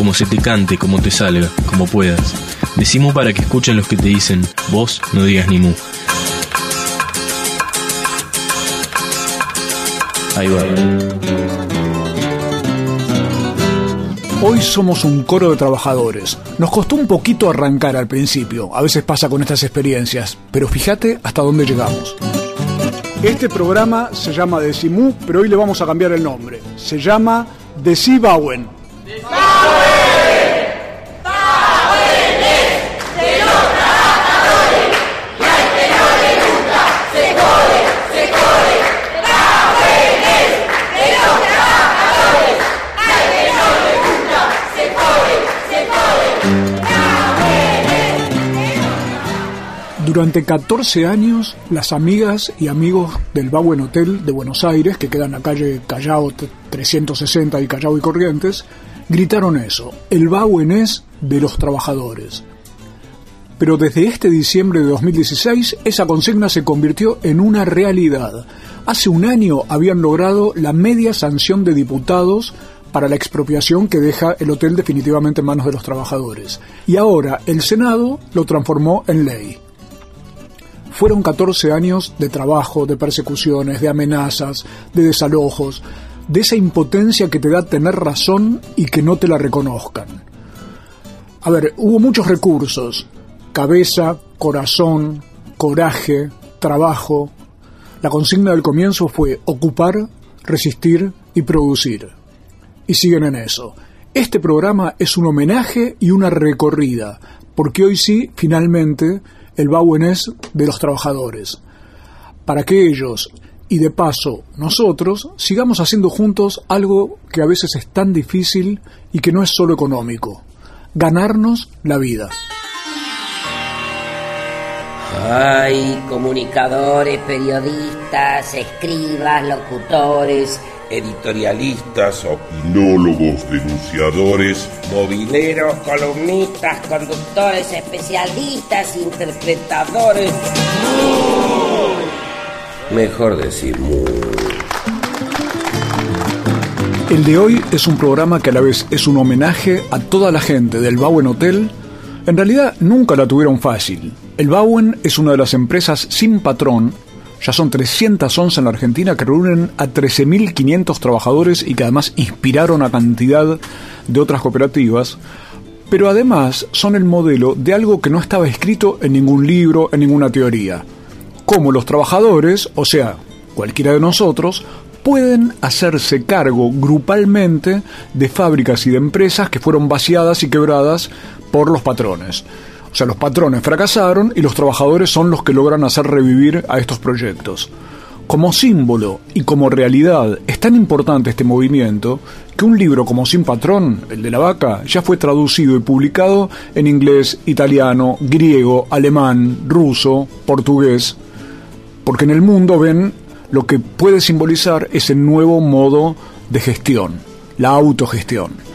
como se te cante, como te salga, como puedas. Decimos para que escuchen los que te dicen, vos no digas ni mu. Ahí va. Hoy somos un coro de trabajadores. Nos costó un poquito arrancar al principio, a veces pasa con estas experiencias, pero fíjate hasta dónde llegamos. Este programa se llama Decimú, pero hoy le vamos a cambiar el nombre. Se llama Decibauen. Durante 14 años, las amigas y amigos del Bauen Hotel de Buenos Aires, que queda en la calle Callao 360 y Callao y Corrientes, gritaron eso, el Bauen es de los trabajadores. Pero desde este diciembre de 2016, esa consigna se convirtió en una realidad. Hace un año habían logrado la media sanción de diputados para la expropiación que deja el hotel definitivamente en manos de los trabajadores. Y ahora el Senado lo transformó en ley. Fueron 14 años de trabajo, de persecuciones, de amenazas, de desalojos, de esa impotencia que te da tener razón y que no te la reconozcan. A ver, hubo muchos recursos, cabeza, corazón, coraje, trabajo. La consigna del comienzo fue ocupar, resistir y producir. Y siguen en eso. Este programa es un homenaje y una recorrida, porque hoy sí, finalmente, el Bauen es de los trabajadores, para que ellos y de paso nosotros sigamos haciendo juntos algo que a veces es tan difícil y que no es solo económico, ganarnos la vida. Hay comunicadores, periodistas, escribas, locutores, editorialistas, opinólogos, denunciadores, mobileros, columnistas, conductores, especialistas, interpretadores. Mejor decir El de hoy es un programa que a la vez es un homenaje a toda la gente del Bauen Hotel. En realidad nunca la tuvieron fácil. El Bauen es una de las empresas sin patrón ya son 311 en la Argentina que reúnen a 13.500 trabajadores y que además inspiraron a cantidad de otras cooperativas. Pero además son el modelo de algo que no estaba escrito en ningún libro, en ninguna teoría. Cómo los trabajadores, o sea, cualquiera de nosotros, pueden hacerse cargo grupalmente de fábricas y de empresas que fueron vaciadas y quebradas por los patrones. O sea, los patrones fracasaron y los trabajadores son los que logran hacer revivir a estos proyectos. Como símbolo y como realidad es tan importante este movimiento que un libro como Sin Patrón, el de la vaca, ya fue traducido y publicado en inglés, italiano, griego, alemán, ruso, portugués, porque en el mundo ven lo que puede simbolizar ese nuevo modo de gestión, la autogestión.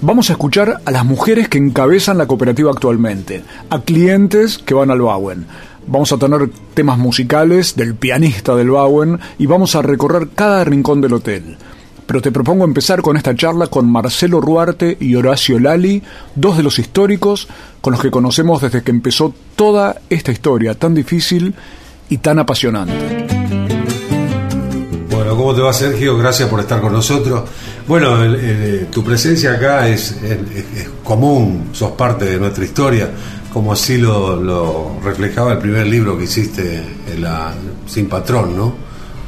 Vamos a escuchar a las mujeres que encabezan la cooperativa actualmente, a clientes que van al Bauen. Vamos a tener temas musicales del pianista del Bauen y vamos a recorrer cada rincón del hotel. Pero te propongo empezar con esta charla con Marcelo Ruarte y Horacio Lali, dos de los históricos con los que conocemos desde que empezó toda esta historia tan difícil y tan apasionante. Bueno, ¿cómo te va Sergio? Gracias por estar con nosotros. Bueno, tu presencia acá es, común, sos parte de nuestra historia, como así lo, reflejaba el primer libro que hiciste, la, Sin Patrón, ¿no?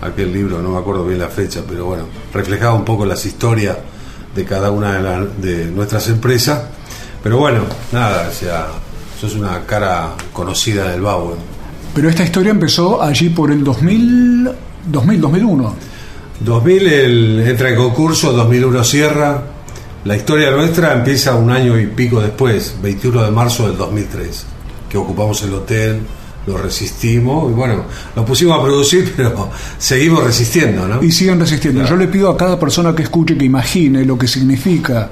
Aquel libro, no me acuerdo bien la fecha, pero bueno, reflejaba un poco las historias de cada una de, nuestras empresas. Pero bueno, nada, o sea, sos una cara conocida del Bauer. Pero esta historia empezó allí por el 2000, 2000 2001. 2000 el, entra en concurso, 2001 cierra, La historia nuestra empieza un año y pico después, 21 de marzo del 2003, que ocupamos el hotel, lo resistimos y bueno, lo pusimos a producir, pero seguimos resistiendo, ¿no? Y siguen resistiendo. Yo le pido a cada persona que escuche que imagine lo que significa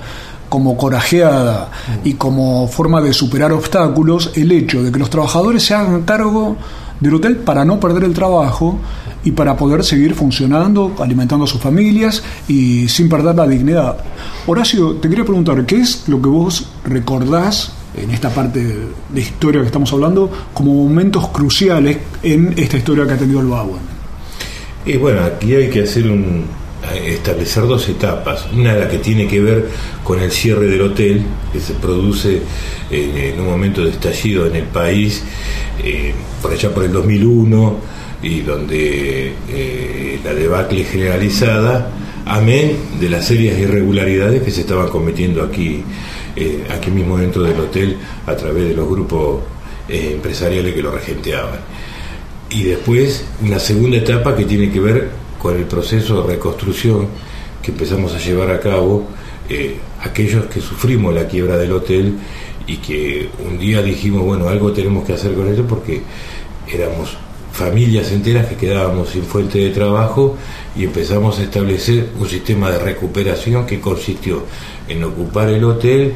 como corajeada y como forma de superar obstáculos el hecho de que los trabajadores se hagan cargo del hotel para no perder el trabajo y para poder seguir funcionando, alimentando a sus familias y sin perder la dignidad. Horacio, te quería preguntar, ¿qué es lo que vos recordás en esta parte de historia que estamos hablando como momentos cruciales en esta historia que ha tenido el Bowen? Y bueno, aquí hay que hacer un, establecer dos etapas. Una la que tiene que ver con el cierre del hotel, que se produce en, un momento de estallido en el país, eh, por allá por el 2001, y donde eh, la debacle generalizada, amén de las serias irregularidades que se estaban cometiendo aquí, eh, aquí mismo dentro del hotel a través de los grupos empresariales que lo regenteaban. Y después una segunda etapa que tiene que ver con el proceso de reconstrucción que empezamos a llevar a cabo, eh, aquellos que sufrimos la quiebra del hotel y que un día dijimos, bueno, algo tenemos que hacer con esto porque éramos familias enteras que quedábamos sin fuente de trabajo y empezamos a establecer un sistema de recuperación que consistió en ocupar el hotel,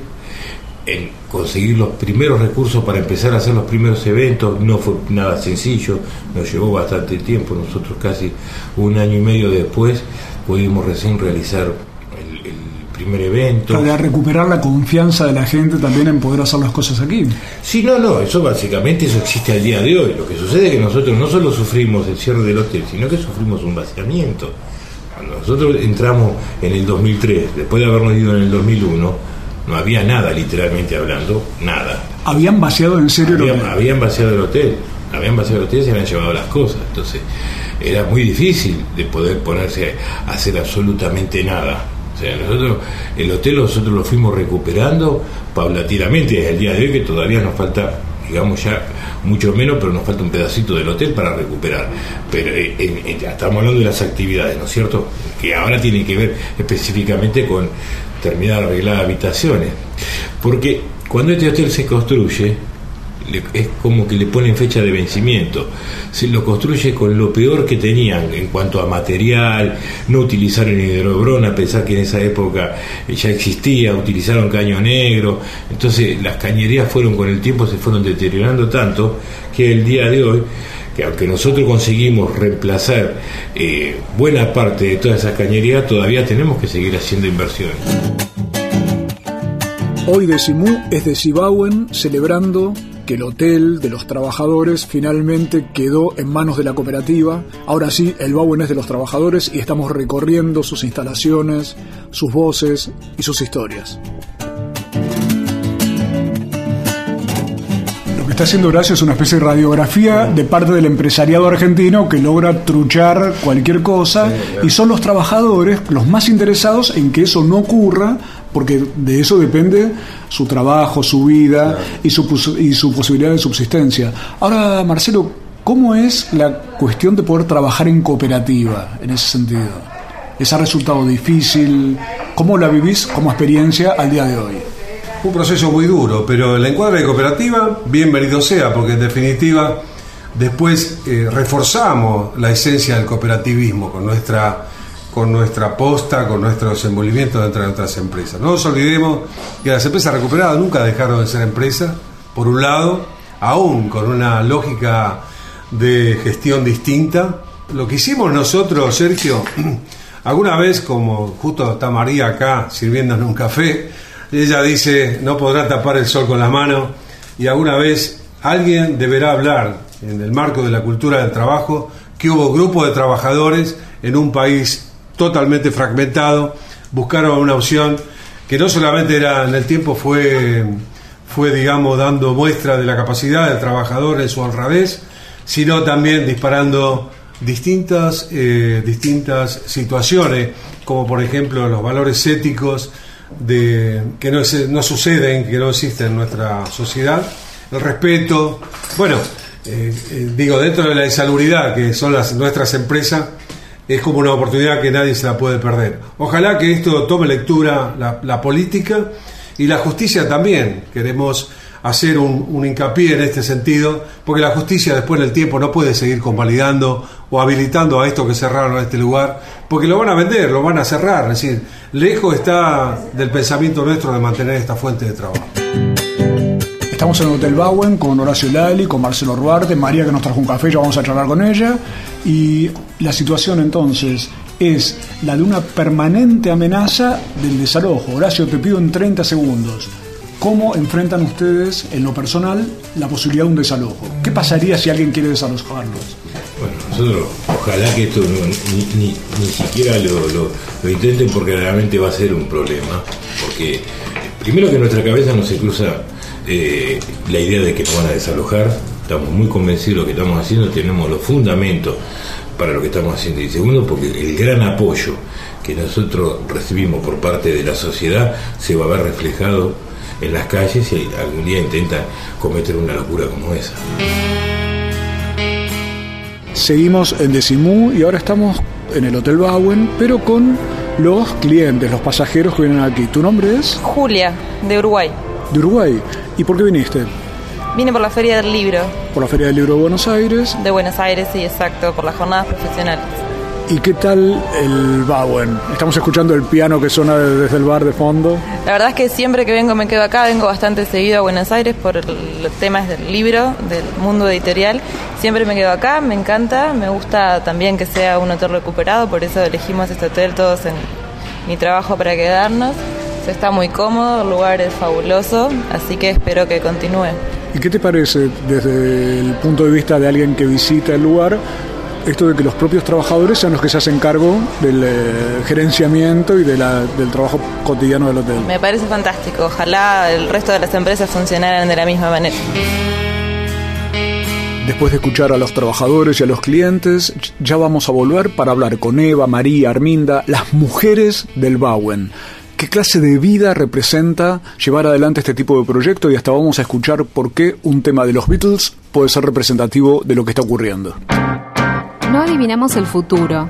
en conseguir los primeros recursos para empezar a hacer los primeros eventos, no fue nada sencillo, nos llevó bastante tiempo, nosotros casi un año y medio después pudimos recién realizar el, primer evento. Para recuperar la confianza de la gente también en poder hacer las cosas aquí. Sí, no, no, eso básicamente eso existe al día de hoy. Lo que sucede es que nosotros no solo sufrimos el cierre del hotel, sino que sufrimos un vaciamiento. Cuando nosotros entramos en el 2003, después de habernos ido en el 2001, no había nada, literalmente hablando, nada. ¿Habían vaciado en serio habían, el hotel? Habían vaciado el hotel, habían vaciado el hotel y se habían llevado las cosas. Entonces, era muy difícil de poder ponerse a hacer absolutamente nada. O sea, nosotros, el hotel nosotros lo fuimos recuperando paulatinamente desde el día de hoy, que todavía nos falta, digamos ya, mucho menos, pero nos falta un pedacito del hotel para recuperar. Pero eh, estamos hablando de las actividades, ¿no es cierto? Que ahora tienen que ver específicamente con terminar de arreglar habitaciones. Porque cuando este hotel se construye, es como que le ponen fecha de vencimiento. Se lo construye con lo peor que tenían en cuanto a material, no utilizaron hidrobrón, a pesar que en esa época ya existía, utilizaron caño negro. Entonces las cañerías fueron con el tiempo, se fueron deteriorando tanto que el día de hoy que aunque nosotros conseguimos reemplazar eh, buena parte de toda esa cañería, todavía tenemos que seguir haciendo inversiones. Hoy Decimú es de Cibauen celebrando que el hotel de los trabajadores finalmente quedó en manos de la cooperativa. Ahora sí, el Bauen es de los trabajadores y estamos recorriendo sus instalaciones, sus voces y sus historias. Está haciendo Horacio es una especie de radiografía de parte del empresariado argentino que logra truchar cualquier cosa y son los trabajadores los más interesados en que eso no ocurra porque de eso depende su trabajo, su vida y, su, y su posibilidad de subsistencia. Ahora, Marcelo, ¿cómo es la cuestión de poder trabajar en cooperativa en ese sentido? ¿Les ha resultado difícil? ¿Cómo la vivís como experiencia al día de hoy? Un proceso muy duro, pero el encuadre de cooperativa, bienvenido sea, porque en definitiva después eh, reforzamos la esencia del cooperativismo con nuestra con nuestra posta, con nuestro desenvolvimiento dentro de nuestras empresas. No nos olvidemos que las empresas recuperadas nunca dejaron de ser empresas, por un lado, aún con una lógica de gestión distinta. Lo que hicimos nosotros, Sergio, alguna vez, como justo está María acá sirviéndonos un café, ella dice, no podrá tapar el sol con la mano y alguna vez alguien deberá hablar en el marco de la cultura del trabajo que hubo grupos de trabajadores en un país totalmente fragmentado, buscaron una opción que no solamente era en el tiempo fue, fue digamos, dando muestra de la capacidad del trabajador en su honradez, sino también disparando distintas, eh, distintas situaciones, como por ejemplo los valores éticos, de, que no, no suceden, que no existen en nuestra sociedad, el respeto, bueno, eh, eh, digo, dentro de la insalubridad que son las, nuestras empresas, es como una oportunidad que nadie se la puede perder. Ojalá que esto tome lectura la, la política y la justicia también. Queremos hacer un, hincapié en este sentido, porque la justicia después del tiempo no puede seguir convalidando o habilitando a estos que cerraron este lugar, porque lo van a vender, lo van a cerrar. Es decir, lejos está del pensamiento nuestro de mantener esta fuente de trabajo. Estamos en el Hotel Bauen con Horacio Lali, con Marcelo Ruarte, María que nos trajo un café, ya vamos a charlar con ella. Y la situación entonces es la de una permanente amenaza del desalojo. Horacio, te pido en 30 segundos. ¿Cómo enfrentan ustedes en lo personal la posibilidad de un desalojo? ¿Qué pasaría si alguien quiere desalojarlos? Bueno, nosotros ojalá que esto ni, ni, ni, siquiera lo, lo, lo, intenten porque realmente va a ser un problema. Porque primero que en nuestra cabeza no se cruza eh, la idea de que nos van a desalojar. Estamos muy convencidos de lo que estamos haciendo, tenemos los fundamentos para lo que estamos haciendo. Y segundo, porque el gran apoyo que nosotros recibimos por parte de la sociedad se va a ver reflejado en las calles y algún día intentan cometer una locura como esa. Seguimos en Decimú y ahora estamos en el Hotel Bauen, pero con los clientes, los pasajeros que vienen aquí. ¿Tu nombre es? Julia, de Uruguay. ¿De Uruguay? ¿Y por qué viniste? Vine por la Feria del Libro. ¿Por la Feria del Libro de Buenos Aires? De Buenos Aires, sí, exacto, por las jornadas profesionales. ¿Y qué tal el Bauen? Estamos escuchando el piano que suena desde el bar de fondo. La verdad es que siempre que vengo me quedo acá, vengo bastante seguido a Buenos Aires por los temas del libro, del mundo editorial. Siempre me quedo acá, me encanta, me gusta también que sea un hotel recuperado, por eso elegimos este hotel todos en mi trabajo para quedarnos. Se está muy cómodo, el lugar es fabuloso, así que espero que continúe. ¿Y qué te parece desde el punto de vista de alguien que visita el lugar? Esto de que los propios trabajadores sean los que se hacen cargo del eh, gerenciamiento y de la, del trabajo cotidiano del hotel. Me parece fantástico. Ojalá el resto de las empresas funcionaran de la misma manera. Después de escuchar a los trabajadores y a los clientes, ya vamos a volver para hablar con Eva, María, Arminda, las mujeres del Bauen. ¿Qué clase de vida representa llevar adelante este tipo de proyecto? Y hasta vamos a escuchar por qué un tema de los Beatles puede ser representativo de lo que está ocurriendo. No adivinamos el futuro.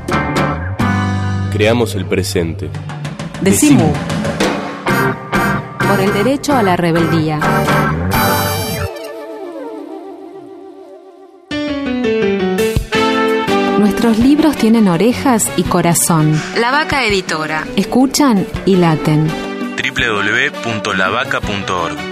Creamos el presente. Decimu. Por el derecho a la rebeldía. Nuestros libros tienen orejas y corazón. La Vaca Editora. Escuchan y laten. www.lavaca.org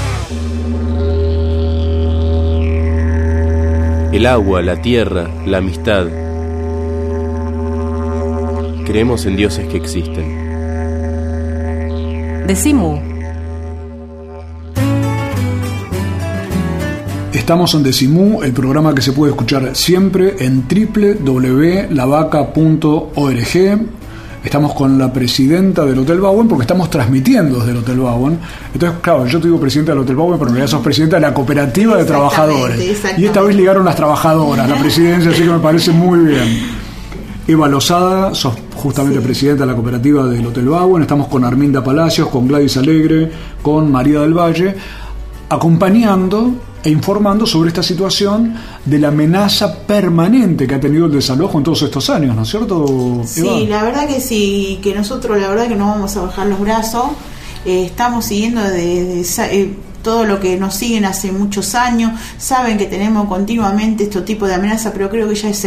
El agua, la tierra, la amistad. Creemos en dioses que existen. Decimu. Estamos en Decimú, el programa que se puede escuchar siempre en www.lavaca.org. Estamos con la presidenta del Hotel Bauen porque estamos transmitiendo desde el Hotel Bauen. Entonces, claro, yo te digo presidenta del Hotel Bauen, pero en realidad sos presidenta de la cooperativa de trabajadores. Y esta vez ligaron las trabajadoras, la presidencia, así que me parece muy bien. Eva Lozada, sos justamente presidenta de la cooperativa del Hotel Bauen. Estamos con Arminda Palacios, con Gladys Alegre, con María del Valle, acompañando e informando sobre esta situación de la amenaza permanente que ha tenido el desalojo en todos estos años, ¿no es cierto? Sí, Eva? la verdad que sí, que nosotros la verdad que no vamos a bajar los brazos, eh, estamos siguiendo de, de, eh, todo lo que nos siguen hace muchos años, saben que tenemos continuamente este tipo de amenaza, pero creo que ya es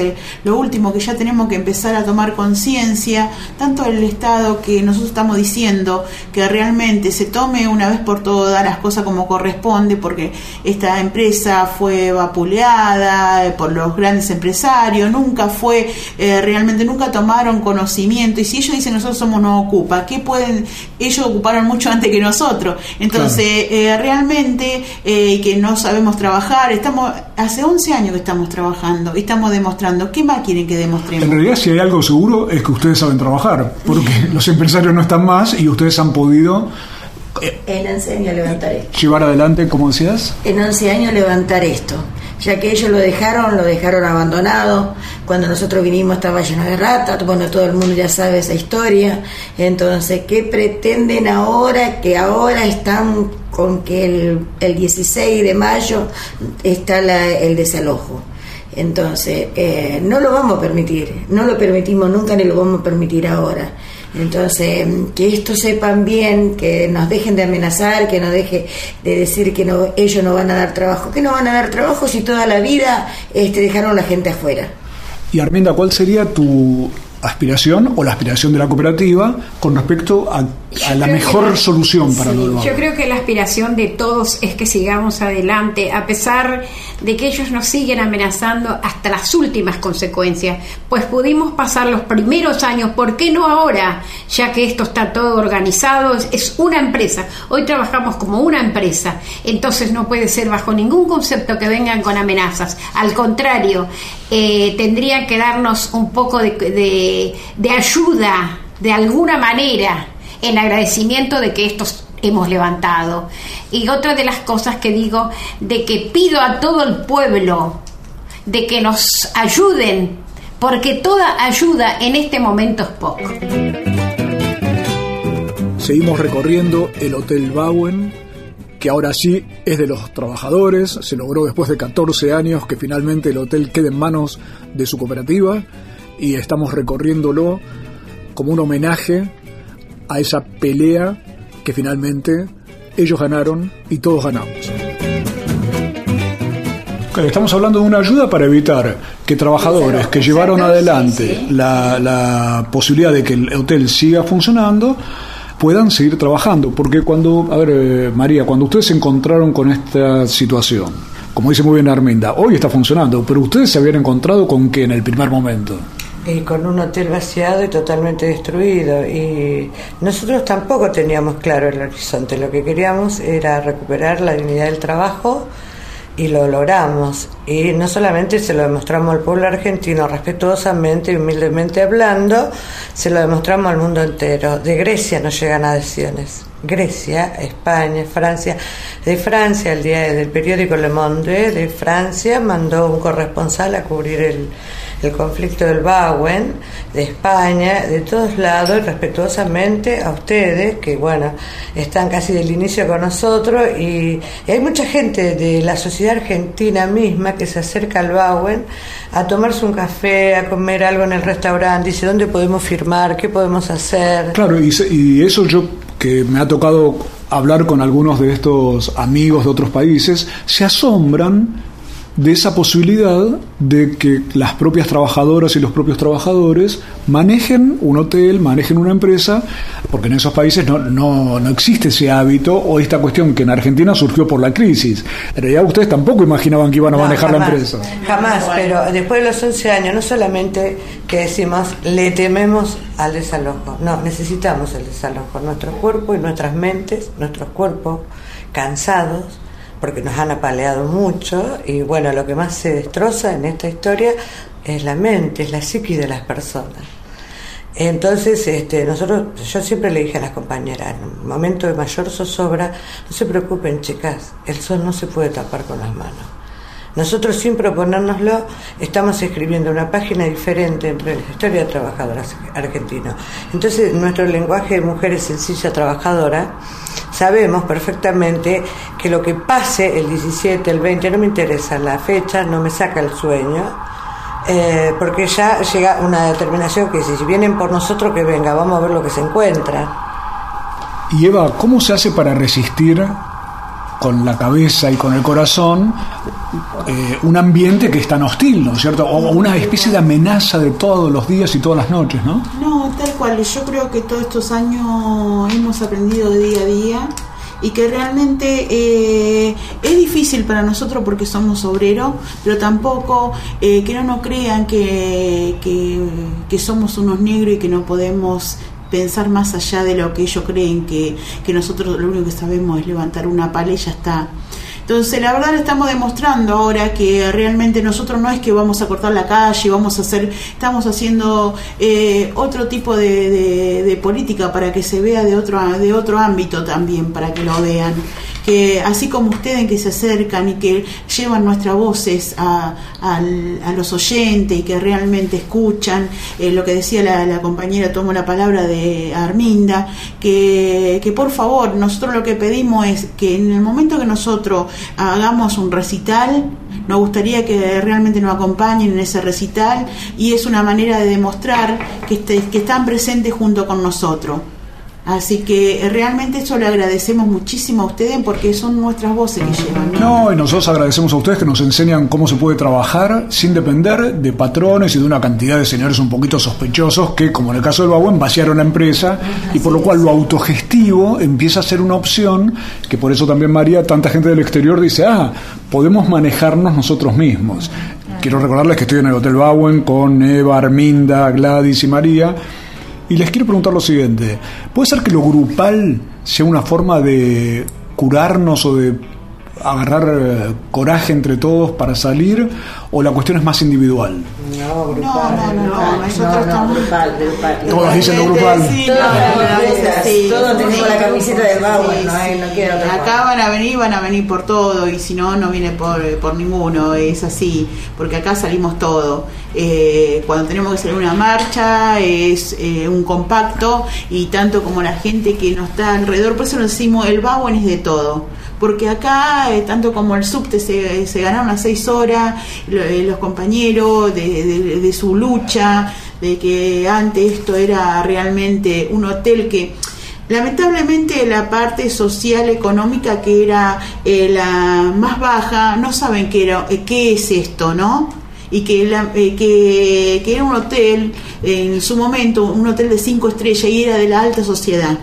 lo último, que ya tenemos que empezar a tomar conciencia, tanto el Estado que nosotros estamos diciendo que realmente se tome una vez por todas las cosas como corresponde, porque esta empresa fue vapuleada eh, por los grandes empresarios, nunca fue, eh, realmente nunca tomaron conocimiento, y si ellos dicen nosotros somos no ocupa, ¿qué pueden? Ellos ocuparon mucho antes que nosotros, entonces eh, realmente que no sabemos trabajar, estamos, hace 11 años que estamos trabajando, estamos demostrando, ¿qué más quieren que demostremos? En realidad si hay algo seguro es que ustedes saben trabajar, porque los empresarios no están más y ustedes han podido en 11 años levantar esto. Llevar adelante, como decías. En 11 años levantar esto, ya que ellos lo dejaron, lo dejaron abandonado. Cuando nosotros vinimos estaba lleno de ratas, bueno, todo el mundo ya sabe esa historia. Entonces, ¿qué pretenden ahora? Que ahora están con que el, el 16 de mayo está el desalojo. Entonces, eh, no lo vamos a permitir, no lo permitimos nunca ni lo vamos a permitir ahora. Entonces, que esto sepan bien, que nos dejen de amenazar, que nos deje de decir que no, ellos no van a dar trabajo. que no van a dar trabajo si toda la vida este, dejaron la gente afuera? Y Arminda, ¿cuál sería tu aspiración o la aspiración de la cooperativa con respecto a, la mejor solución para sí, Yo creo que la aspiración de todos es que sigamos adelante, a pesar de que ellos nos siguen amenazando hasta las últimas consecuencias, pues pudimos pasar los primeros años, ¿por qué no ahora? Ya que esto está todo organizado, es una empresa, hoy trabajamos como una empresa, entonces no puede ser bajo ningún concepto que vengan con amenazas, al contrario, eh, tendrían que darnos un poco de de, ayuda de alguna manera en agradecimiento de que estos hemos levantado. Y otra de las cosas que digo, de que pido a todo el pueblo de que nos ayuden, porque toda ayuda en este momento es poco. Seguimos recorriendo el Hotel Bowen, que ahora sí es de los trabajadores, se logró después de 14 años que finalmente el hotel quede en manos de su cooperativa y estamos recorriéndolo como un homenaje a esa pelea que finalmente ellos ganaron y todos ganamos. Estamos hablando de una ayuda para evitar que trabajadores que llevaron adelante la, la posibilidad de que el hotel siga funcionando puedan seguir trabajando. Porque cuando, a ver, eh, María, cuando ustedes se encontraron con esta situación, como dice muy bien Arminda, hoy está funcionando, pero ustedes se habían encontrado con qué en el primer momento? y con un hotel vaciado y totalmente destruido. Y nosotros tampoco teníamos claro el horizonte. Lo que queríamos era recuperar la dignidad del trabajo y lo logramos. Y no solamente se lo demostramos al pueblo argentino respetuosamente y humildemente hablando, se lo demostramos al mundo entero. De Grecia nos llegan adhesiones. Grecia, España, Francia. De Francia, el día del periódico Le Monde de Francia mandó un corresponsal a cubrir el, el conflicto del Bauen, de España, de todos lados, respetuosamente a ustedes, que bueno, están casi del inicio con nosotros, y, hay mucha gente de la sociedad argentina misma que se acerca al Bauen a tomarse un café, a comer algo en el restaurante, dice, ¿dónde podemos firmar? ¿Qué podemos hacer? Claro, y, y eso yo que me ha tocado hablar con algunos de estos amigos de otros países, se asombran de esa posibilidad de que las propias trabajadoras y los propios trabajadores manejen un hotel, manejen una empresa, porque en esos países no, no, no existe ese hábito o esta cuestión que en Argentina surgió por la crisis. En realidad ustedes tampoco imaginaban que iban a manejar la empresa. Jamás, pero después de los 11 años no solamente que decimos le tememos al desalojo, no, necesitamos el desalojo, nuestro cuerpo y nuestras mentes, nuestros cuerpos cansados, porque nos han apaleado mucho y bueno, lo que más se destroza en esta historia es la mente, es la psiqui de las personas. Entonces, este, nosotros, yo siempre le dije a las compañeras, en un momento de mayor zozobra, no se preocupen chicas, el sol no se puede tapar con las manos. Nosotros sin proponérnoslo estamos escribiendo una página diferente entre la historia de trabajadoras argentinos. Entonces, nuestro lenguaje de mujeres sencilla trabajadora, sabemos perfectamente que lo que pase el 17, el 20, no me interesa la fecha, no me saca el sueño, eh, porque ya llega una determinación que si vienen por nosotros, que venga, vamos a ver lo que se encuentra. Y Eva, ¿cómo se hace para resistir con la cabeza y con el corazón eh, un ambiente que es tan hostil, ¿no es cierto? O una especie de amenaza de todos los días y todas las noches, ¿no? No, tal cual. Yo creo que todos estos años hemos aprendido de día a día y que realmente eh, es difícil para nosotros porque somos obreros, pero tampoco eh, que no nos crean que, que, que somos unos negros y que no podemos pensar más allá de lo que ellos creen que, que nosotros lo único que sabemos es levantar una pala y ya está. Entonces, la verdad estamos demostrando ahora que realmente nosotros no es que vamos a cortar la calle, vamos a hacer, estamos haciendo eh, otro tipo de, de, política para que se vea de otro, de otro ámbito también, para que lo vean que así como ustedes que se acercan y que llevan nuestras voces a, los oyentes y que realmente escuchan eh, lo que decía la, compañera, tomo la palabra de Arminda, que, que por favor, nosotros lo que pedimos es que en el momento que nosotros hagamos un recital, nos gustaría que realmente nos acompañen en ese recital y es una manera de demostrar que, este, que están presentes junto con nosotros. Así que eh, realmente eso le agradecemos muchísimo a ustedes porque son nuestras voces que llevan. ¿no? y nosotros agradecemos a ustedes que nos enseñan cómo se puede trabajar sin depender de patrones y de una cantidad de señores un poquito sospechosos que, como en el caso del Bauen, vaciaron la empresa y por lo cual lo autogestivo empieza a ser una opción que por eso también María, tanta gente del exterior dice, ah, podemos manejarnos nosotros mismos. Quiero recordarles que estoy en el Hotel Bauen con Eva, Arminda, Gladys y María y les quiero preguntar lo siguiente, ¿puede ser que lo grupal sea una forma de curarnos o de agarrar eh, coraje entre todos para salir o la cuestión es más individual? No, grupal. No, no, no, nosotros estamos grupal, grupal. Todos dicen lo grupal. todos tenemos la camiseta del Bauer, no, no quiero Acá van a venir, van a venir por todo y si no, no viene por, por ninguno, es así, porque acá salimos todo. Eh, cuando tenemos que salir una marcha es eh, un compacto y tanto como la gente que nos está alrededor, por eso nos decimos el Bauer es de todo porque acá, eh, tanto como el subte, se, ganaron las seis horas, eh, los compañeros de, su lucha, de que antes esto era realmente un hotel que lamentablemente la parte social económica que era eh, la más baja no saben qué era qué es esto no y que, que, que, era un hotel en su momento un hotel de cinco estrellas y era de la alta sociedad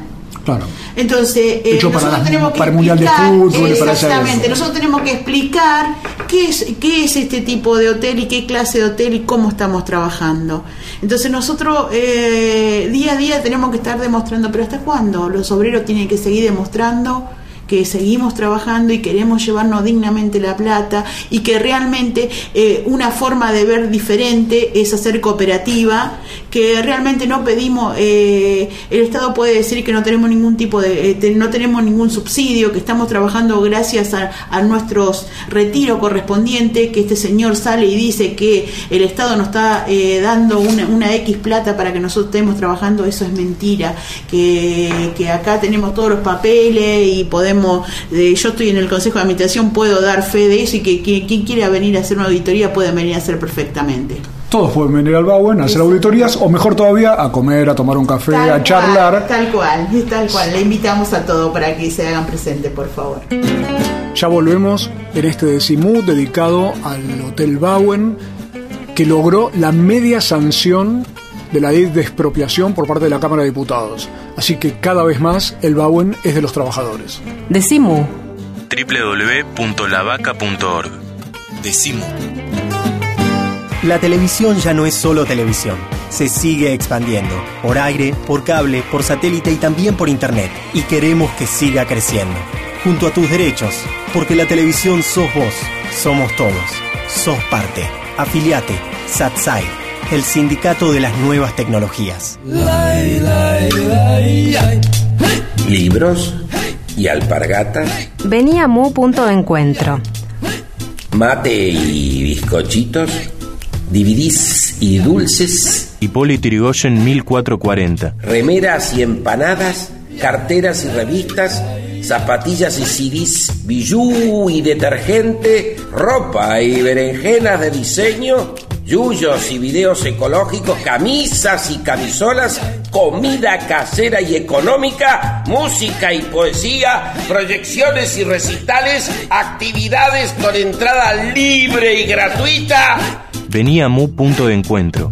Claro. Entonces, eh, nosotros tenemos que explicar, exactamente, nosotros tenemos que explicar qué es, qué es este tipo de hotel y qué clase de hotel y cómo estamos trabajando. Entonces nosotros eh, día a día tenemos que estar demostrando, pero ¿hasta cuándo? Los obreros tienen que seguir demostrando que seguimos trabajando y queremos llevarnos dignamente la plata y que realmente eh, una forma de ver diferente es hacer cooperativa, que realmente no pedimos, eh, el Estado puede decir que no tenemos ningún tipo de, eh, no tenemos ningún subsidio, que estamos trabajando gracias a, nuestros retiros correspondientes, que este señor sale y dice que el Estado nos está dando una, una, X plata para que nosotros estemos trabajando, eso es mentira, que, que acá tenemos todos los papeles y podemos yo estoy en el Consejo de Administración, puedo dar fe de eso y que, quien quiera venir a hacer una auditoría puede venir a hacer perfectamente. Todos pueden venir al Bauen a hacer auditorías o mejor todavía a comer, a tomar un café, a charlar. Tal cual, tal cual. Le invitamos a todos para que se hagan presentes, por favor. Ya volvemos en este decimú dedicado al Hotel Bauen que logró la media sanción de la ley de expropiación por parte de la Cámara de Diputados. Así que cada vez más el Bauen es de los trabajadores. Decimu. www.lavaca.org. Decimu. La televisión ya no es solo televisión. Se sigue expandiendo. Por aire, por cable, por satélite y también por internet. Y queremos que siga creciendo. Junto a tus derechos. Porque la televisión sos vos. Somos todos. Sos parte. Afiliate. SATSAI el sindicato de las nuevas tecnologías. Libros y alpargatas. Venía Mu punto de encuentro. Mate y bizcochitos. Dividís y dulces. Hipólito Yrigoyen 1440. Remeras y empanadas. Carteras y revistas zapatillas y CDs, bijú y detergente, ropa y berenjenas de diseño yuyos y videos ecológicos, camisas y camisolas, comida casera y económica, música y poesía, proyecciones y recitales, actividades con entrada libre y gratuita. Venía Mu Punto de Encuentro.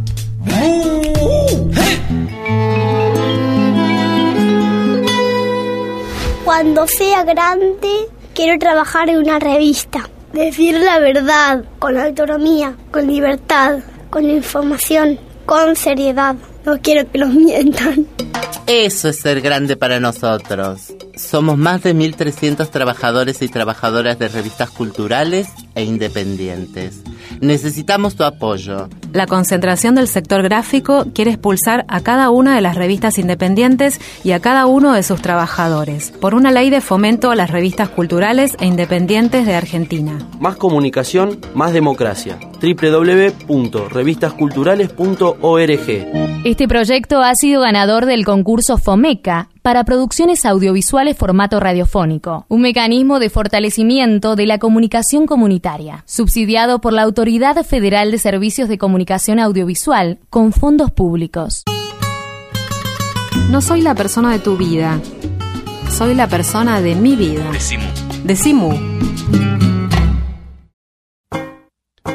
Cuando sea grande, quiero trabajar en una revista. Decir la verdad, con autonomía, con libertad, con información, con seriedad. No quiero que los mientan. Eso es ser grande para nosotros. Somos más de 1.300 trabajadores y trabajadoras de revistas culturales e independientes. Necesitamos tu apoyo. La concentración del sector gráfico quiere expulsar a cada una de las revistas independientes y a cada uno de sus trabajadores por una ley de fomento a las revistas culturales e independientes de Argentina. Más comunicación, más democracia. www.revistasculturales.org Este proyecto ha sido ganador del concurso FOMECA para producciones audiovisuales formato radiofónico, un mecanismo de fortalecimiento de la comunicación comunitaria, subsidiado por la Autoridad Federal de Servicios de Comunicación Audiovisual con fondos públicos. No soy la persona de tu vida, soy la persona de mi vida. Decimu. Decimu.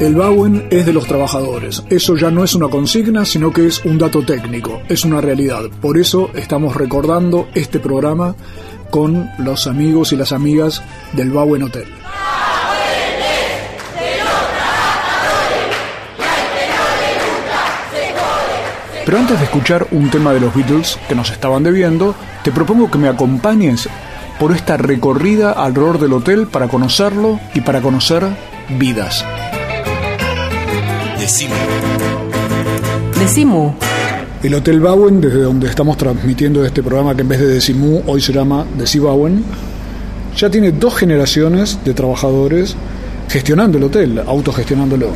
El Bauen es de los trabajadores. Eso ya no es una consigna, sino que es un dato técnico, es una realidad. Por eso estamos recordando este programa con los amigos y las amigas del Bauen Hotel. Pero antes de escuchar un tema de los Beatles que nos estaban debiendo, te propongo que me acompañes por esta recorrida alrededor del hotel para conocerlo y para conocer vidas. Decimu. Decimu. El Hotel Bauen, desde donde estamos transmitiendo este programa que en vez de Decimú hoy se llama Decibauen, ya tiene dos generaciones de trabajadores gestionando el hotel, autogestionándolo.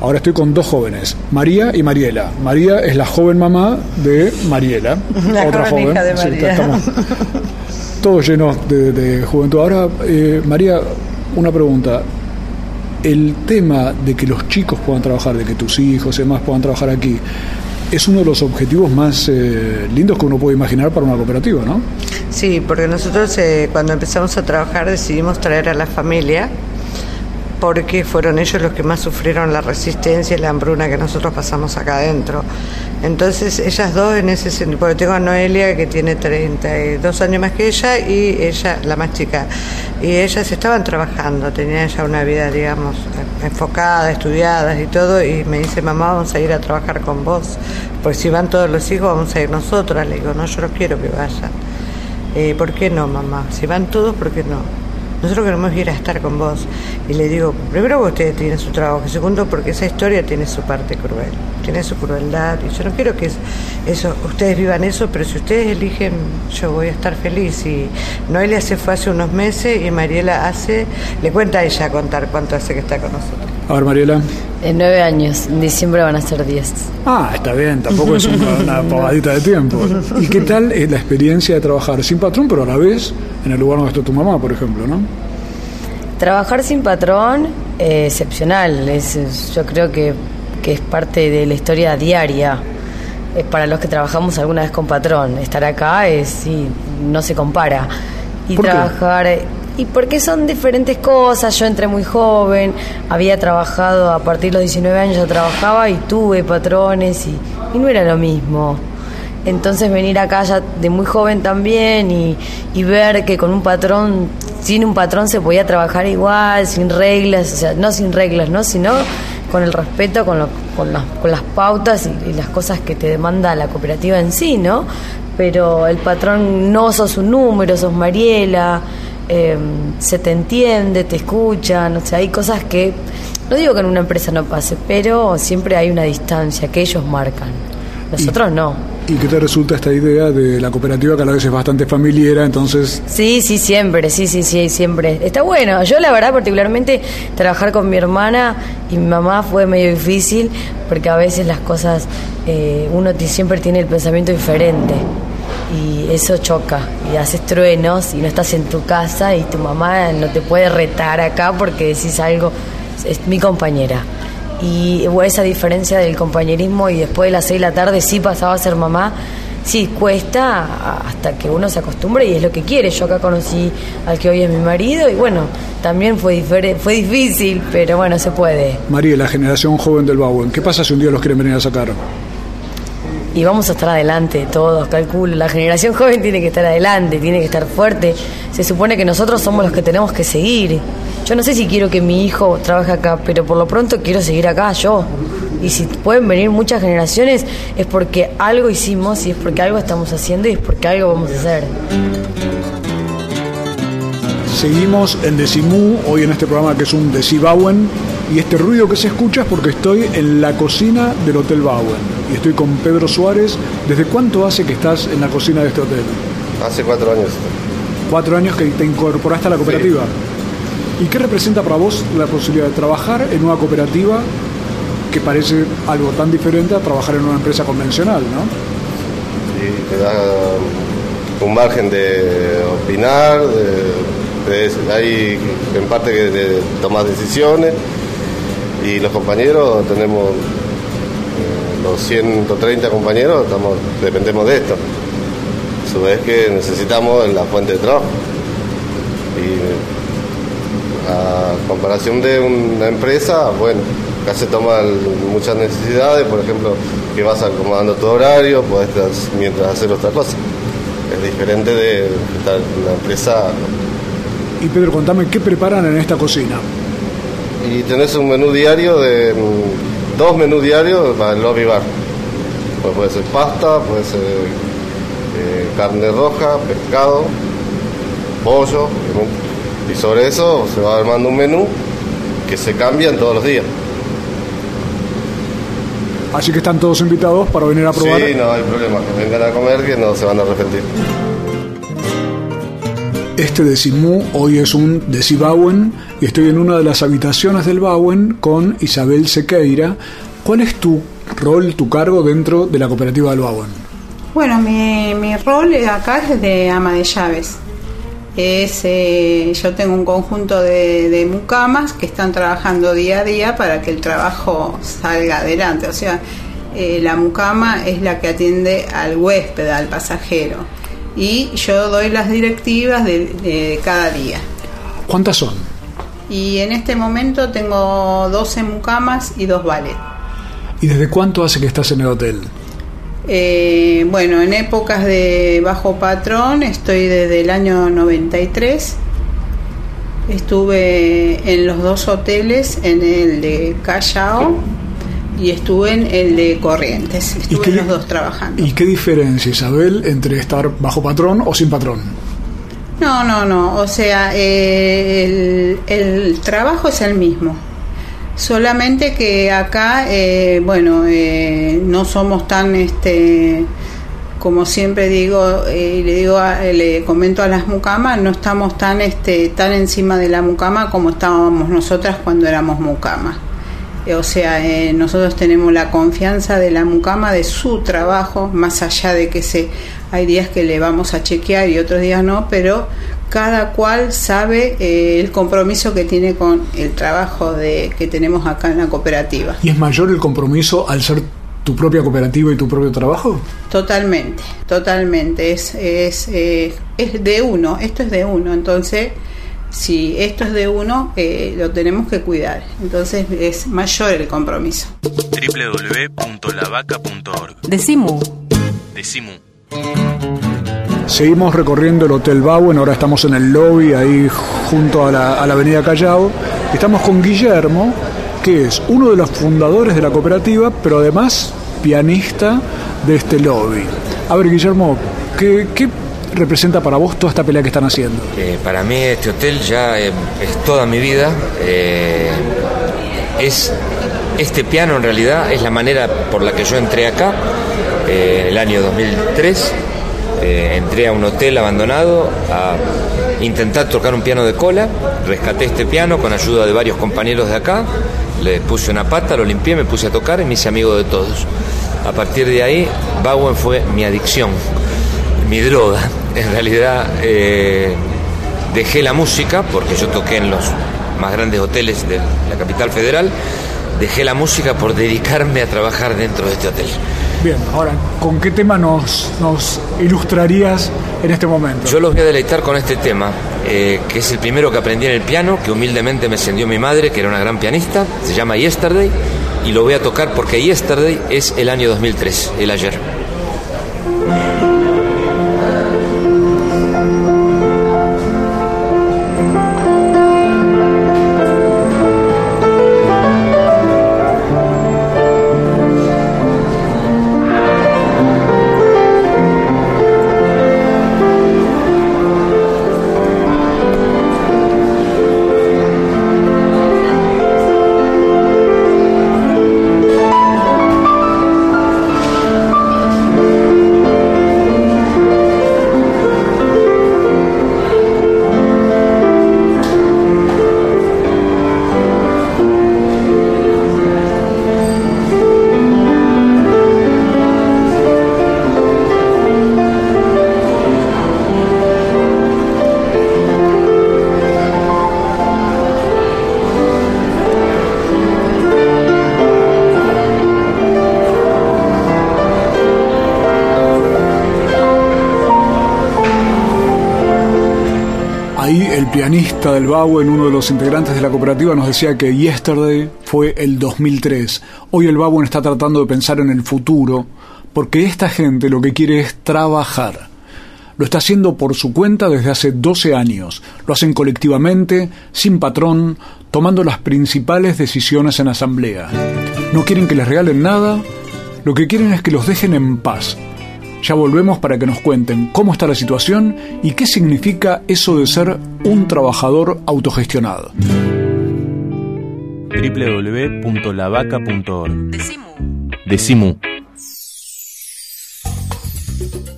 Ahora estoy con dos jóvenes, María y Mariela. María es la joven mamá de Mariela, La otra joven de Sí, estamos todos llenos de, de juventud. Ahora, eh, María, una pregunta. El tema de que los chicos puedan trabajar, de que tus hijos y demás puedan trabajar aquí, es uno de los objetivos más eh, lindos que uno puede imaginar para una cooperativa, ¿no? Sí, porque nosotros eh, cuando empezamos a trabajar decidimos traer a la familia porque fueron ellos los que más sufrieron la resistencia y la hambruna que nosotros pasamos acá adentro. Entonces, ellas dos en ese sentido, porque tengo a Noelia que tiene 32 años más que ella y ella, la más chica, y ellas estaban trabajando, tenían ya una vida, digamos, enfocada, estudiadas y todo, y me dice, mamá, vamos a ir a trabajar con vos, pues si van todos los hijos, vamos a ir nosotras. Le digo, no, yo no quiero que vayan. Eh, ¿Por qué no, mamá? Si van todos, ¿por qué no? Nosotros queremos ir a estar con vos. Y le digo, primero porque ustedes tienen su trabajo, y segundo porque esa historia tiene su parte cruel, tiene su crueldad. Y yo no quiero que es- eso, ustedes vivan eso, pero si ustedes eligen, yo voy a estar feliz. Y Noelia se fue hace unos meses y Mariela hace, le cuenta a ella a contar cuánto hace que está con nosotros. A ver, Mariela. En nueve años, en diciembre van a ser diez. Ah, está bien, tampoco es una, una pavadita de tiempo. ¿Y qué tal es la experiencia de trabajar sin patrón, pero a la vez en el lugar donde está tu mamá, por ejemplo, ¿no? Trabajar sin patrón, eh, excepcional. Es, yo creo que, que es parte de la historia diaria. Es para los que trabajamos alguna vez con patrón. Estar acá es, sí, no se compara. Y ¿Por qué? trabajar. eh, Y porque son diferentes cosas. Yo entré muy joven, había trabajado a partir de los 19 años, ya trabajaba y tuve patrones y, y no era lo mismo. Entonces venir acá ya de muy joven también y, ver que con un patrón, sin un patrón se podía trabajar igual, sin reglas, o sea, no sin reglas, ¿no? sino con el respeto, con, lo- con, las, con las pautas y, las cosas que te demanda la cooperativa en sí, ¿no? Pero el patrón no sos un número, sos Mariela, eh, se te entiende, te escuchan, o sea, hay cosas que, no digo que en una empresa no pase, pero siempre hay una distancia que ellos marcan, nosotros no. ¿Y qué te resulta esta idea de la cooperativa que a la vez es bastante familiar, entonces... Sí, sí, siempre, sí, sí, sí, siempre. Está bueno. Yo la verdad particularmente trabajar con mi hermana y mi mamá fue medio difícil porque a veces las cosas, eh, uno siempre tiene el pensamiento diferente y eso choca y haces truenos y no estás en tu casa y tu mamá no te puede retar acá porque decís algo, es mi compañera y esa diferencia del compañerismo y después de las 6 de la tarde sí pasaba a ser mamá, sí, cuesta hasta que uno se acostumbre y es lo que quiere. Yo acá conocí al que hoy es mi marido y bueno, también fue, fue difícil, pero bueno, se puede. María, la generación joven del Bauen, ¿qué pasa si un día los quieren venir a sacar? y vamos a estar adelante todos, calculo. La generación joven tiene que estar adelante, tiene que estar fuerte. Se supone que nosotros somos los que tenemos que seguir. Yo no sé si quiero que mi hijo trabaje acá, pero por lo pronto quiero seguir acá yo. Y si pueden venir muchas generaciones es porque algo hicimos y es porque algo estamos haciendo y es porque algo vamos a hacer. Seguimos en Decimú, hoy en este programa que es un Decibauen, y este ruido que se escucha es porque estoy en la cocina del Hotel Bauen. Y estoy con Pedro Suárez. ¿Desde cuánto hace que estás en la cocina de este hotel? Hace cuatro años. ¿Cuatro años que te incorporaste a la cooperativa? ¿Y qué representa para vos la posibilidad de trabajar en una cooperativa que parece algo tan diferente a trabajar en una empresa convencional, no? Sí, te da un margen de opinar, hay en parte que de tomar decisiones. Y los compañeros tenemos eh, los 130 compañeros dependemos de esto. A su vez que necesitamos la fuente de trabajo a comparación de una empresa bueno acá se toman muchas necesidades por ejemplo que vas acomodando tu horario puedes mientras hacer otra cosa es diferente de estar en una empresa y Pedro, contame, ¿qué preparan en esta cocina? Y tenés un menú diario de mm, dos menús diarios para el lobby bar. Pues puede ser pasta, puede ser eh, carne roja, pescado, pollo, y sobre eso se va armando un menú que se cambia todos los días. Así que están todos invitados para venir a probar. Sí, no hay problema, que vengan a comer que no se van a arrepentir. Este decimú hoy es un decibauen y estoy en una de las habitaciones del Bauen con Isabel Sequeira. ¿Cuál es tu rol, tu cargo dentro de la cooperativa del Bauen? Bueno, mi, mi rol acá es de ama de llaves. Es, eh, yo tengo un conjunto de, de, mucamas que están trabajando día a día para que el trabajo salga adelante. O sea, eh, la mucama es la que atiende al huésped, al pasajero y yo doy las directivas de, cada día. ¿Cuántas son? Y en este momento tengo 12 mucamas y dos ballet. ¿Y desde cuánto hace que estás en el hotel? Eh, bueno, en épocas de bajo patrón estoy desde el año 93. Estuve en los dos hoteles, en el de Callao y estuve en el de Corrientes. Estuve en los dos trabajando. ¿Y qué diferencia, Isabel, entre estar bajo patrón o sin patrón? No, no, no. O sea, el, el, trabajo es el mismo. Solamente que acá, eh, bueno, eh, no somos tan, este, como siempre digo, eh, le digo, le comento a las mucamas, no estamos tan, este, tan encima de la mucama como estábamos nosotras cuando éramos mucamas. Eh, o sea, eh, nosotros tenemos la confianza de la mucama de su trabajo, más allá de que se, hay días que le vamos a chequear y otros días no, pero cada cual sabe eh, el compromiso que tiene con el trabajo de, que tenemos acá en la cooperativa. ¿Y es mayor el compromiso al ser tu propia cooperativa y tu propio trabajo? Totalmente, totalmente. Es, es, es de uno, esto es de uno. Entonces, si esto es de uno, eh, lo tenemos que cuidar. Entonces es mayor el compromiso. www.lavaca.org Decimu. Decimu. Seguimos recorriendo el Hotel Bauen, ahora estamos en el lobby, ahí junto a la, a la avenida Callao. Estamos con Guillermo, que es uno de los fundadores de la cooperativa, pero además pianista de este lobby. A ver, Guillermo, ¿qué, qué representa para vos toda esta pelea que están haciendo? Eh, para mí este hotel ya eh, es toda mi vida. Eh, es este piano en realidad es la manera por la que yo entré acá el año 2003. Entré a un hotel abandonado a intentar tocar un piano de cola. Rescaté este piano con ayuda de varios compañeros de acá. Le puse una pata, lo limpié, me puse a tocar y me hice amigo de todos. A partir de ahí, Bowen fue mi adicción, mi droga. En realidad, eh, dejé la música, porque yo toqué en los más grandes hoteles de la capital federal, dejé la música por dedicarme a trabajar dentro de este hotel. Bien, ahora, ¿con qué tema nos, ilustrarías en este momento? Yo los voy a deleitar con este tema, eh, que es el primero que aprendí en el piano, que humildemente me encendió mi madre, que era una gran pianista, se llama Yesterday, y lo voy a tocar porque Yesterday es el año 2003, el ayer. Pianista del Bauen, uno de los integrantes de la cooperativa, nos decía que Yesterday fue el 2003. Hoy el Bauen está tratando de pensar en el futuro, porque esta gente lo que quiere es trabajar. Lo está haciendo por su cuenta desde hace 12 años. Lo hacen colectivamente, sin patrón, tomando las principales decisiones en asamblea. No quieren que les regalen nada, lo que quieren es que los dejen en paz, ya volvemos para que nos cuenten cómo está la situación y qué significa eso de ser un trabajador autogestionado. www.lavaca.org Decimu.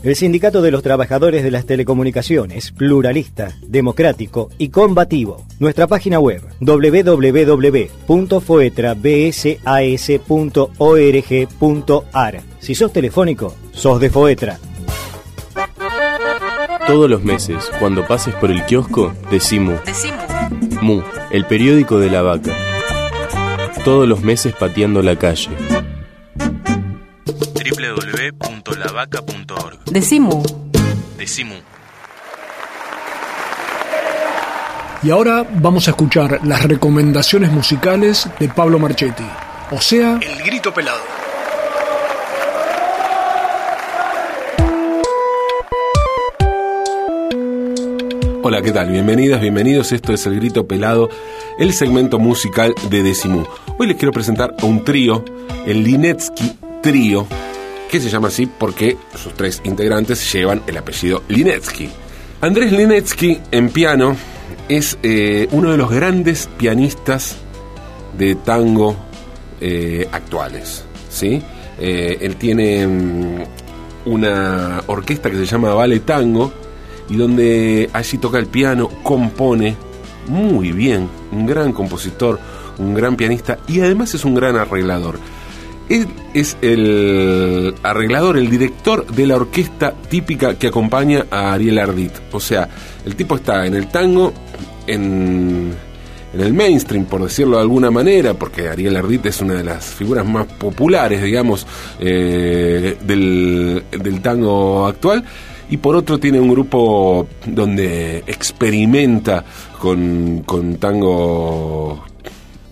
El Sindicato de los Trabajadores de las Telecomunicaciones, pluralista, democrático y combativo. Nuestra página web www.foetrabsas.org.ar. Si sos telefónico, sos de Foetra. Todos los meses, cuando pases por el kiosco, decimos Mu, el periódico de la vaca. Todos los meses pateando la calle www.lavaca.org. Decimu. Decimu. Y ahora vamos a escuchar las recomendaciones musicales de Pablo Marchetti, o sea, El Grito Pelado. Hola, ¿qué tal? Bienvenidas, bienvenidos. Esto es El Grito Pelado, el segmento musical de Decimu. Hoy les quiero presentar a un trío, el Linetsky Trío, que se llama así porque sus tres integrantes llevan el apellido Linetsky. Andrés Linetsky en piano es eh, uno de los grandes pianistas de tango eh, actuales. ¿sí? Eh, él tiene mm, una orquesta que se llama Vale Tango y donde allí toca el piano, compone muy bien, un gran compositor, un gran pianista y además es un gran arreglador. Él es el arreglador, el director de la orquesta típica que acompaña a Ariel Ardit. O sea, el tipo está en el tango, en, el mainstream, por decirlo de alguna manera, porque Ariel Ardit es una de las figuras más populares, digamos, eh, del, del tango actual y por otro tiene un grupo donde experimenta con, con tango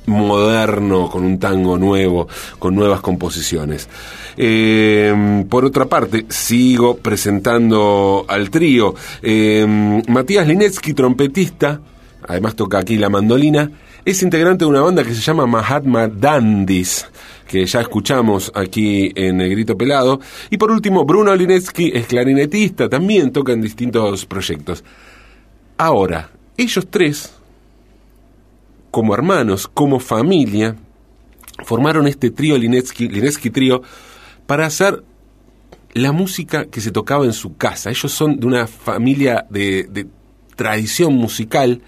moderno, con un tango nuevo, con nuevas composiciones. Eh, por otra parte, sigo presentando al trío. Eh, Matías Linetsky, trompetista, además toca aquí la mandolina, es integrante de una banda que se llama Mahatma Dandis, que ya escuchamos aquí en El Grito Pelado. Y por último, Bruno Linetsky es clarinetista, también toca en distintos proyectos. Ahora, ellos tres, como hermanos, como familia, formaron este trío Linetsky, Linetsky Trío para hacer la música que se tocaba en su casa. Ellos son de una familia de, de tradición musical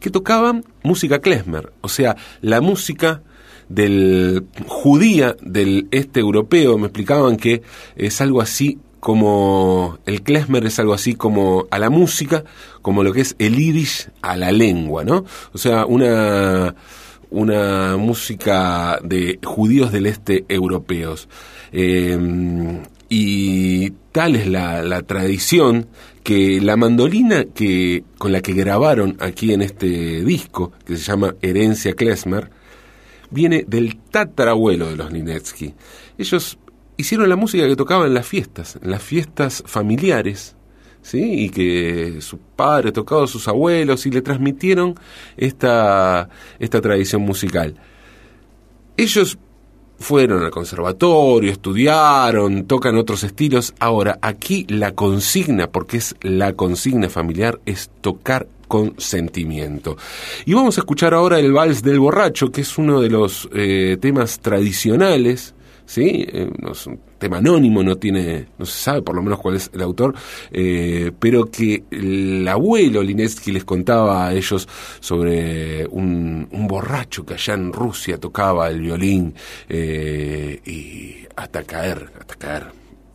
que tocaban música klezmer, o sea, la música del judía del este europeo, me explicaban que es algo así como el klezmer es algo así como a la música, como lo que es el yiddish a la lengua, ¿no? O sea, una una música de judíos del este europeos. Eh, y tal es la, la, tradición que la mandolina que, con la que grabaron aquí en este disco, que se llama Herencia Klezmer, viene del tatarabuelo de los Ninetsky. Ellos hicieron la música que tocaban en las fiestas, en las fiestas familiares, ¿sí? y que sus padres tocaban, sus abuelos, y le transmitieron esta, esta tradición musical. Ellos fueron al conservatorio, estudiaron, tocan otros estilos. Ahora, aquí la consigna, porque es la consigna familiar, es tocar con sentimiento. Y vamos a escuchar ahora el Vals del Borracho, que es uno de los eh, temas tradicionales ¿sí? Eh, no es un tema anónimo, no tiene, no se sabe por lo menos cuál es el autor, eh, pero que el abuelo Linetsky les contaba a ellos sobre un, borracho que allá en Rusia tocaba el violín eh, y hasta caer, hasta caer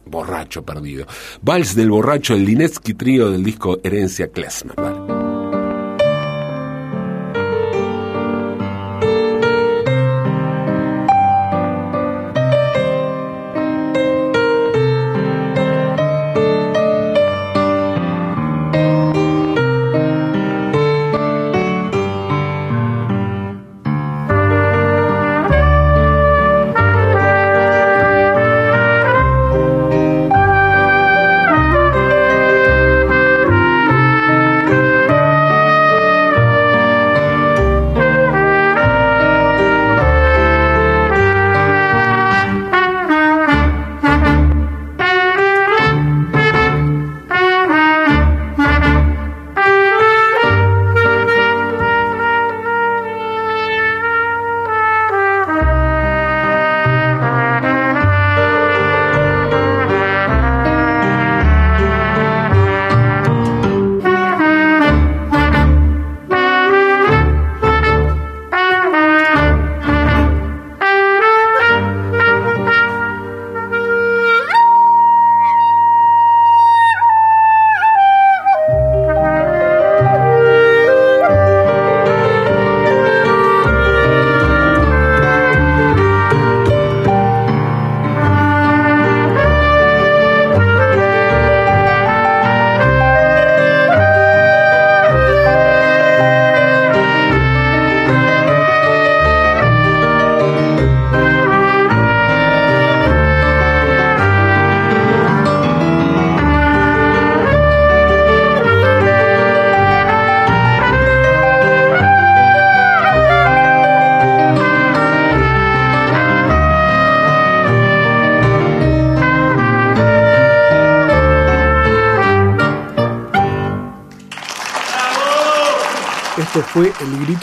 borracho perdido. Vals del borracho, el Linetsky trío del disco Herencia Klezmer. ¿vale?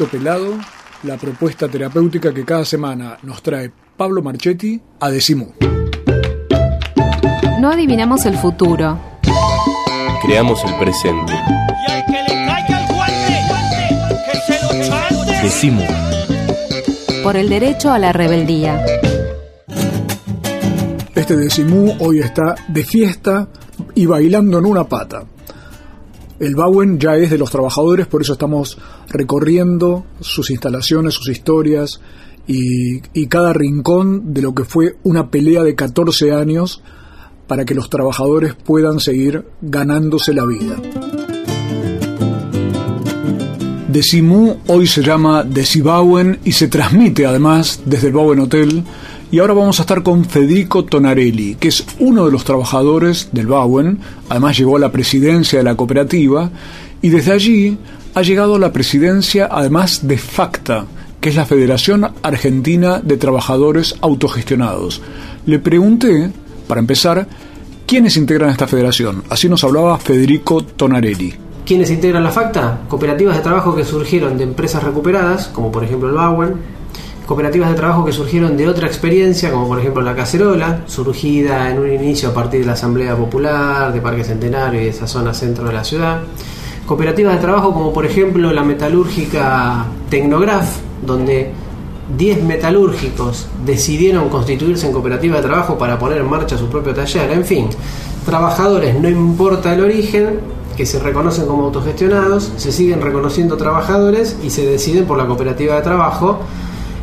Pelado, la propuesta terapéutica que cada semana nos trae Pablo Marchetti a Decimú. No adivinamos el futuro. Creamos el presente. Decimú. Por el derecho a la rebeldía. Este Decimú hoy está de fiesta y bailando en una pata. El Bauen ya es de los trabajadores, por eso estamos recorriendo sus instalaciones, sus historias y, cada rincón de lo que fue una pelea de 14 años para que los trabajadores puedan seguir ganándose la vida. Decimú hoy se llama Decibauen y se transmite además desde el Bauen Hotel. Y ahora vamos a estar con Federico Tonarelli, que es uno de los trabajadores del Bauen, además llegó a la presidencia de la cooperativa, y desde allí ha llegado a la presidencia además de FACTA, que es la Federación Argentina de Trabajadores Autogestionados. Le pregunté, para empezar, quiénes integran esta federación. Así nos hablaba Federico Tonarelli. ¿Quiénes integran la FACTA? Cooperativas de trabajo que surgieron de empresas recuperadas, como por ejemplo el Bauen, cooperativas de trabajo que surgieron de otra experiencia, como por ejemplo la Cacerola, surgida en un inicio a partir de la Asamblea Popular, de Parque Centenario y de esa zona centro de la ciudad. Cooperativas de trabajo como por ejemplo la metalúrgica Tecnograf, donde 10 metalúrgicos decidieron constituirse en cooperativa de trabajo para poner en marcha su propio taller, en fin, trabajadores, no importa el origen, que se reconocen como autogestionados, se siguen reconociendo trabajadores y se deciden por la cooperativa de trabajo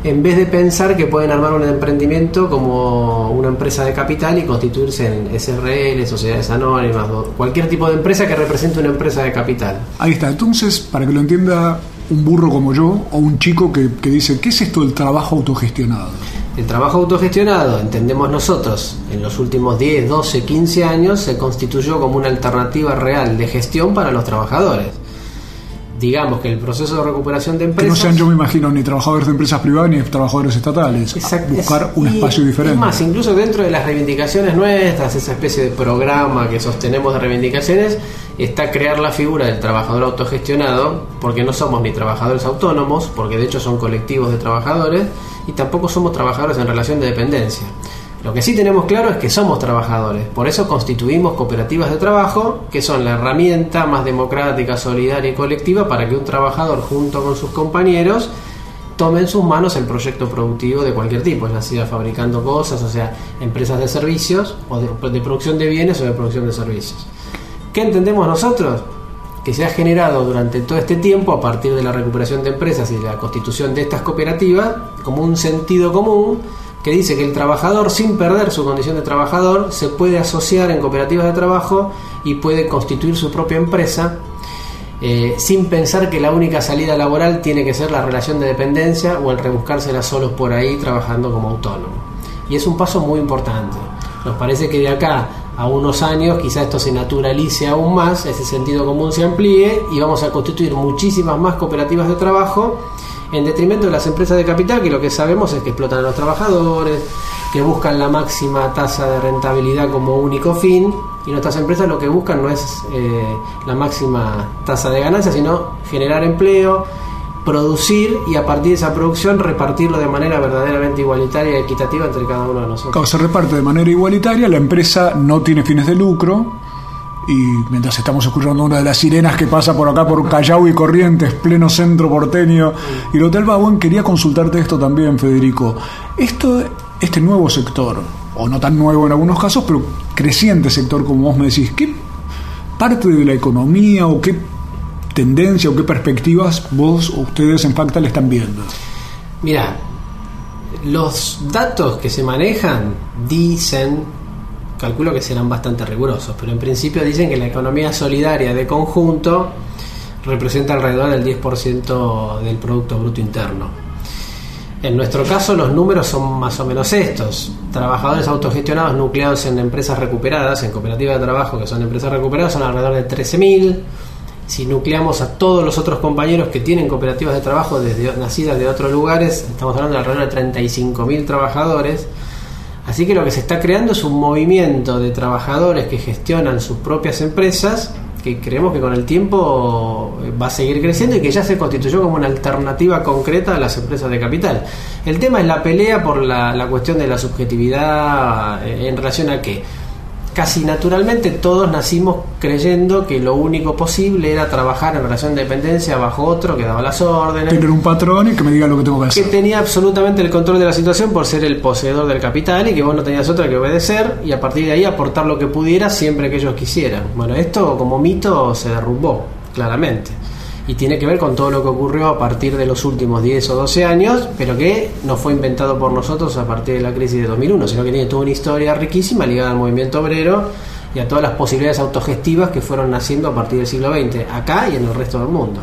en vez de pensar que pueden armar un emprendimiento como una empresa de capital y constituirse en SRL, sociedades anónimas, cualquier tipo de empresa que represente una empresa de capital. Ahí está, entonces, para que lo entienda un burro como yo o un chico que, que dice, ¿qué es esto del trabajo autogestionado? El trabajo autogestionado, entendemos nosotros, en los últimos 10, 12, 15 años se constituyó como una alternativa real de gestión para los trabajadores digamos que el proceso de recuperación de empresas... Que no sean, yo me imagino, ni trabajadores de empresas privadas ni trabajadores estatales. Exacto. Buscar un espacio diferente. Es más, incluso dentro de las reivindicaciones nuestras, esa especie de programa que sostenemos de reivindicaciones, está crear la figura del trabajador autogestionado, porque no somos ni trabajadores autónomos, porque de hecho son colectivos de trabajadores, y tampoco somos trabajadores en relación de dependencia. Lo que sí tenemos claro es que somos trabajadores, por eso constituimos cooperativas de trabajo, que son la herramienta más democrática, solidaria y colectiva para que un trabajador junto con sus compañeros tome en sus manos el proyecto productivo de cualquier tipo, ya sea fabricando cosas, o sea, empresas de servicios, o de, producción de bienes o de producción de servicios. ¿Qué entendemos nosotros? Que se ha generado durante todo este tiempo, a partir de la recuperación de empresas y la constitución de estas cooperativas, como un sentido común que dice que el trabajador, sin perder su condición de trabajador, se puede asociar en cooperativas de trabajo y puede constituir su propia empresa eh, sin pensar que la única salida laboral tiene que ser la relación de dependencia o el rebuscársela solos por ahí trabajando como autónomo. Y es un paso muy importante. Nos parece que de acá a unos años quizá esto se naturalice aún más, ese sentido común se amplíe y vamos a constituir muchísimas más cooperativas de trabajo en detrimento de las empresas de capital que lo que sabemos es que explotan a los trabajadores, que buscan la máxima tasa de rentabilidad como único fin y nuestras empresas lo que buscan no es eh, la máxima tasa de ganancia, sino generar empleo, producir y a partir de esa producción repartirlo de manera verdaderamente igualitaria y equitativa entre cada uno de nosotros. Cuando se reparte de manera igualitaria, la empresa no tiene fines de lucro, y mientras estamos escuchando una de las sirenas que pasa por acá por Callao y Corrientes, pleno centro porteño y el Hotel Bauen, quería consultarte esto también, Federico. Esto, este nuevo sector, o no tan nuevo en algunos casos, pero creciente sector, como vos me decís, ¿qué parte de la economía o qué tendencia o qué perspectivas vos o ustedes en Facta le están viendo? Mira, los datos que se manejan dicen calculo que serán bastante rigurosos, pero en principio dicen que la economía solidaria de conjunto representa alrededor del 10% del Producto Bruto Interno. En nuestro caso los números son más o menos estos. Trabajadores autogestionados nucleados en empresas recuperadas, en cooperativas de trabajo que son empresas recuperadas, son alrededor de 13.000. Si nucleamos a todos los otros compañeros que tienen cooperativas de trabajo desde, nacidas de otros lugares, estamos hablando de alrededor de 35.000 trabajadores Así que lo que se está creando es un movimiento de trabajadores que gestionan sus propias empresas, que creemos que con el tiempo eh, va a seguir creciendo y que ya se constituyó como una alternativa concreta a las empresas de capital. El tema es la pelea por la, cuestión de la subjetividad eh, en relación a qué casi naturalmente todos nacimos creyendo que lo único posible era trabajar en relación de dependencia bajo otro que daba las órdenes. Tener un patrón y que me diga lo que tengo que hacer. Que tenía absolutamente el control de la situación por ser el poseedor del capital y que vos no tenías otra que obedecer y a partir de ahí aportar lo que pudiera siempre que ellos quisieran. Bueno, esto como mito se derrumbó, claramente y tiene que ver con todo lo que ocurrió a partir de los últimos 10 o 12 años, pero que no fue inventado por nosotros a partir de la crisis de 2001, sino que tiene toda una historia riquísima ligada al movimiento obrero y a todas las posibilidades autogestivas que fueron naciendo a partir del siglo XX, acá y en el resto del mundo.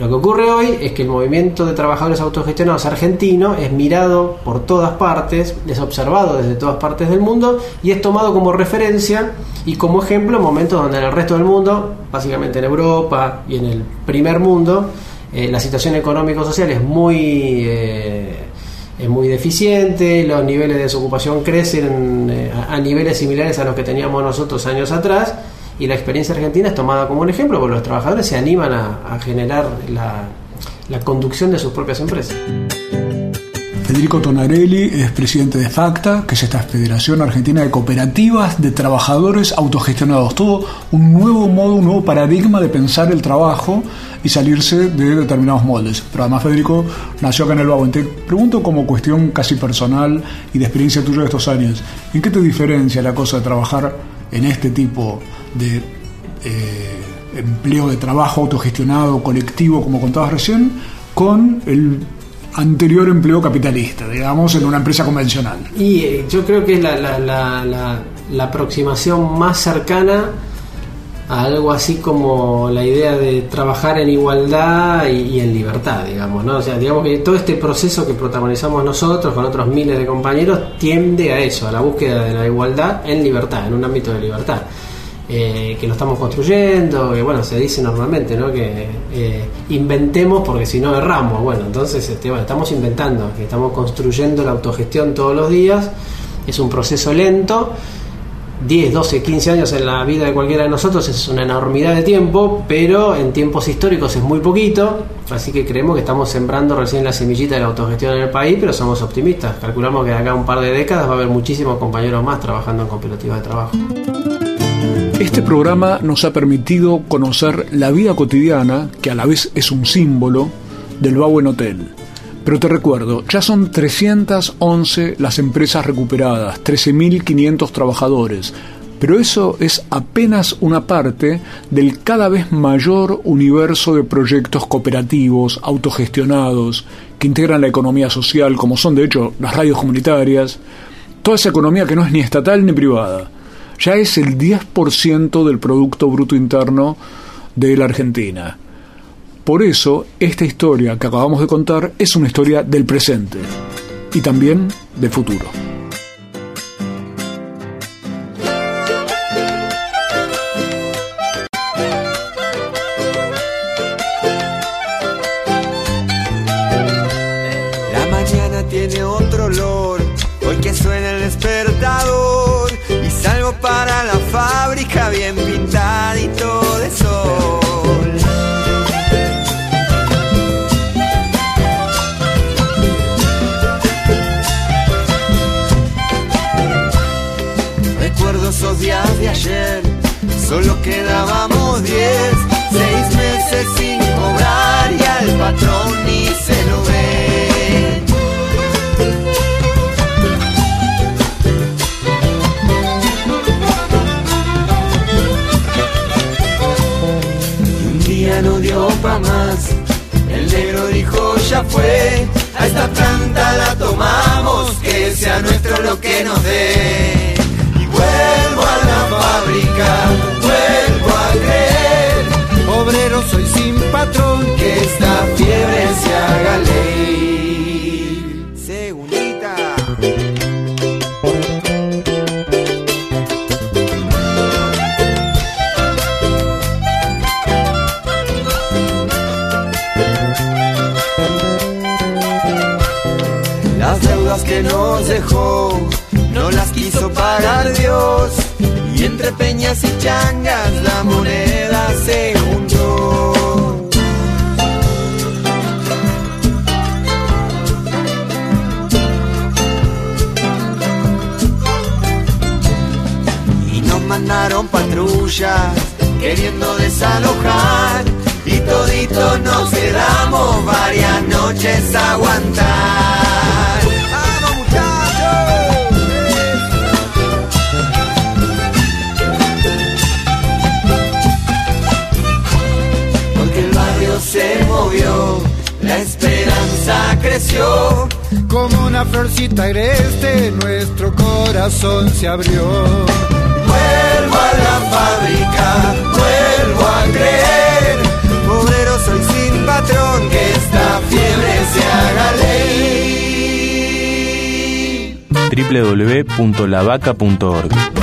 Lo que ocurre hoy es que el movimiento de trabajadores autogestionados argentino es mirado por todas partes, es observado desde todas partes del mundo y es tomado como referencia y como ejemplo en momentos donde en el resto del mundo, básicamente en Europa y en el primer mundo, eh, la situación económico-social es muy, eh, es muy deficiente, los niveles de desocupación crecen eh, a, a niveles similares a los que teníamos nosotros años atrás y la experiencia argentina es tomada como un ejemplo porque los trabajadores se animan a, generar la, conducción de sus propias empresas. Federico Tonarelli es presidente de FACTA, que es esta Federación Argentina de Cooperativas de Trabajadores Autogestionados. Todo un nuevo modo, un nuevo paradigma de pensar el trabajo y salirse de determinados moldes. Pero además Federico nació acá en el Bauer. Te pregunto como cuestión casi personal y de experiencia tuya de estos años, ¿en qué te diferencia la cosa de trabajar en este tipo de eh, empleo de trabajo autogestionado, colectivo, como contabas recién, con el anterior empleo capitalista, digamos, en una empresa convencional. Y eh, yo creo que es la, la, la, la, la aproximación más cercana a algo así como la idea de trabajar en igualdad y, y, en libertad, digamos, ¿no? O sea, digamos que todo este proceso que protagonizamos nosotros con otros miles de compañeros tiende a eso, a la búsqueda de la igualdad en libertad, en un ámbito de libertad. Eh, que lo estamos construyendo, que bueno, se dice normalmente, ¿no? Que eh, inventemos porque si no erramos. Bueno, entonces este, bueno, estamos inventando, que estamos construyendo la autogestión todos los días. Es un proceso lento. 10, 12, 15 años en la vida de cualquiera de nosotros es una enormidad de tiempo, pero en tiempos históricos es muy poquito, así que creemos que estamos sembrando recién la semillita de la autogestión en el país, pero somos optimistas. Calculamos que de acá a un par de décadas va a haber muchísimos compañeros más trabajando en cooperativas de trabajo. Este programa nos ha permitido conocer la vida cotidiana, que a la vez es un símbolo, del Bauen Hotel. Pero te recuerdo, ya son 311 las empresas recuperadas, 13.500 trabajadores, pero eso es apenas una parte del cada vez mayor universo de proyectos cooperativos, autogestionados, que integran la economía social, como son de hecho las radios comunitarias, toda esa economía que no es ni estatal ni privada ya es el 10% del Producto Bruto Interno de la Argentina. Por eso, esta historia que acabamos de contar es una historia del presente y también del futuro. Solo quedábamos diez, seis meses sin cobrar y al patrón ni se lo ve. un día no dio pa' más. El negro dijo ya fue, a esta planta la tomamos, que sea nuestro lo que nos dé. Y vuelvo a la fábrica, obrero soy sin patrón, que esta fiebre se haga ley. Segundita. Las deudas que nos dejó no las quiso pagar Dios. Y entre peñas y changas la moneda se juntó. Y nos mandaron patrullas queriendo desalojar. Y todito nos quedamos varias noches a aguantar. la esperanza creció. Como una florcita agreste, nuestro corazón se abrió. Vuelvo a la fábrica, vuelvo a creer. Obrero soy sin patrón, que esta fiebre se haga ley. www.lavaca.org